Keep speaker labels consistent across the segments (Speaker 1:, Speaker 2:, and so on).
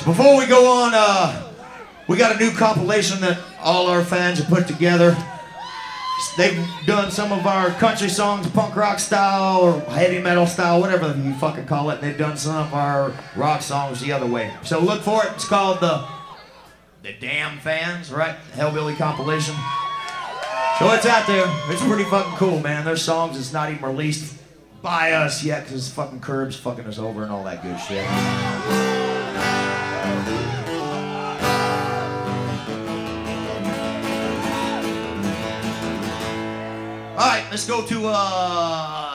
Speaker 1: So before we go on, uh, we got a new compilation that all our fans have put together. They've done some of our country songs, punk rock style or heavy metal style, whatever you fucking call it. They've done some of our rock songs the other way. So look for it. It's called the the Damn Fans, right? Hellbilly compilation. So it's out there. It's pretty fucking cool, man. There's songs that's not even released by us yet because fucking Curb's fucking us over and all that good shit. All right, let's go to uh.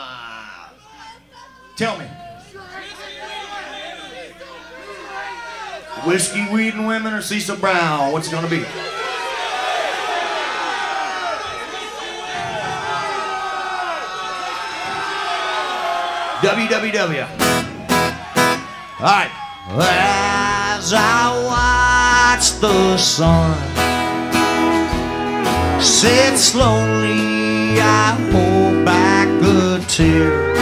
Speaker 1: Tell me. Whiskey, weed, and women, or Cecil Brown? What's it gonna be? WWW. All right. As I watch the sun set slowly, I hold back a tear.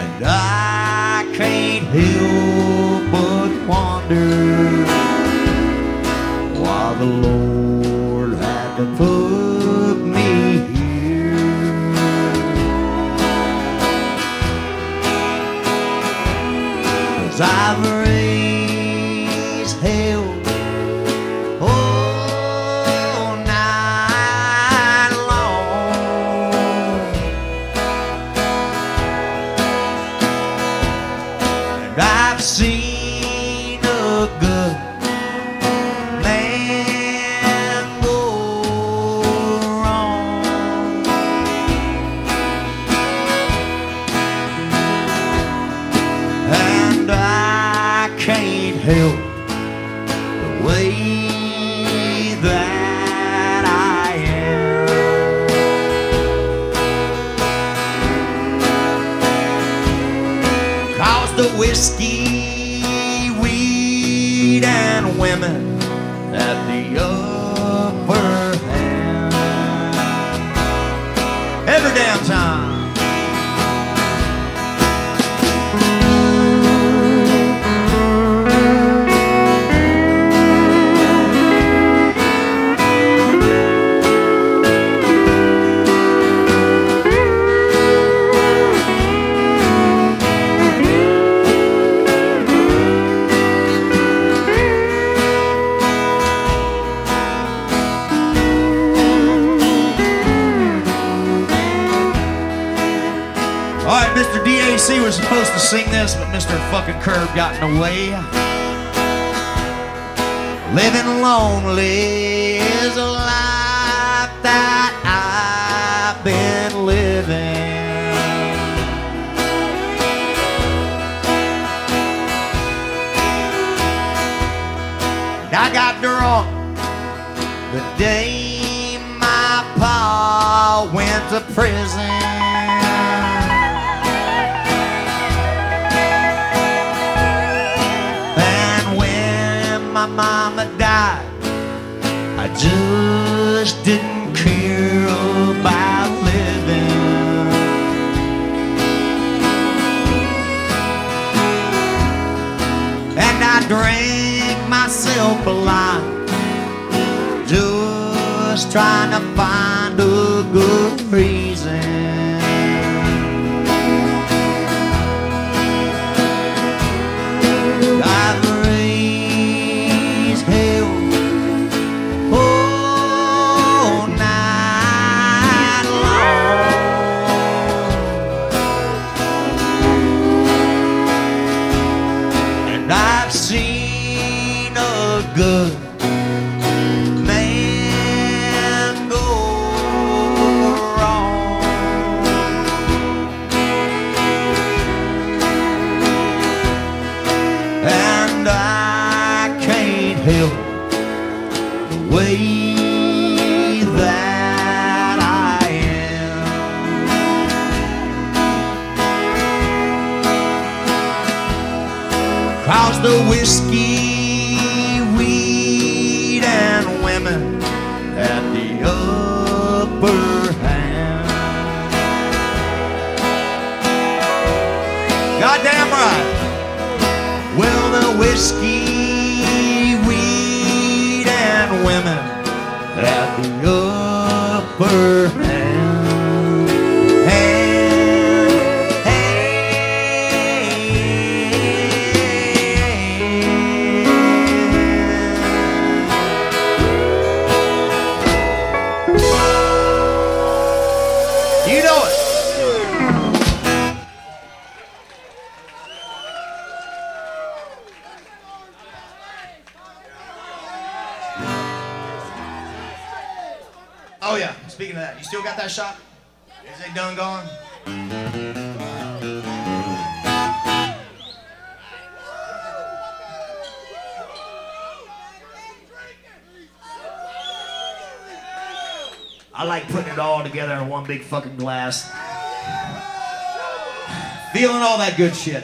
Speaker 1: And I can't help but wonder why the Lord had to put I've seen a good man go wrong. And I can't help whiskey, weed, and women at the upper hand. Every damn time. DAC was supposed to sing this, but Mr. fucking Curb got in the way. Living lonely is a life that I've been living. And I got drunk the day my pa went to prison. My mama died, I just didn't care about living. And I drank myself blind, just trying to find a good reason. Good man go wrong. and I can't help the way that I am. The whiskey, Goddamn right. Well, the whiskey, weed, and women had the upper hand. Hand, hand. You know it. Oh yeah. Speaking of that, you still got that shot? Is it done gone? I like putting it all together in one big fucking glass. Feeling all that good shit.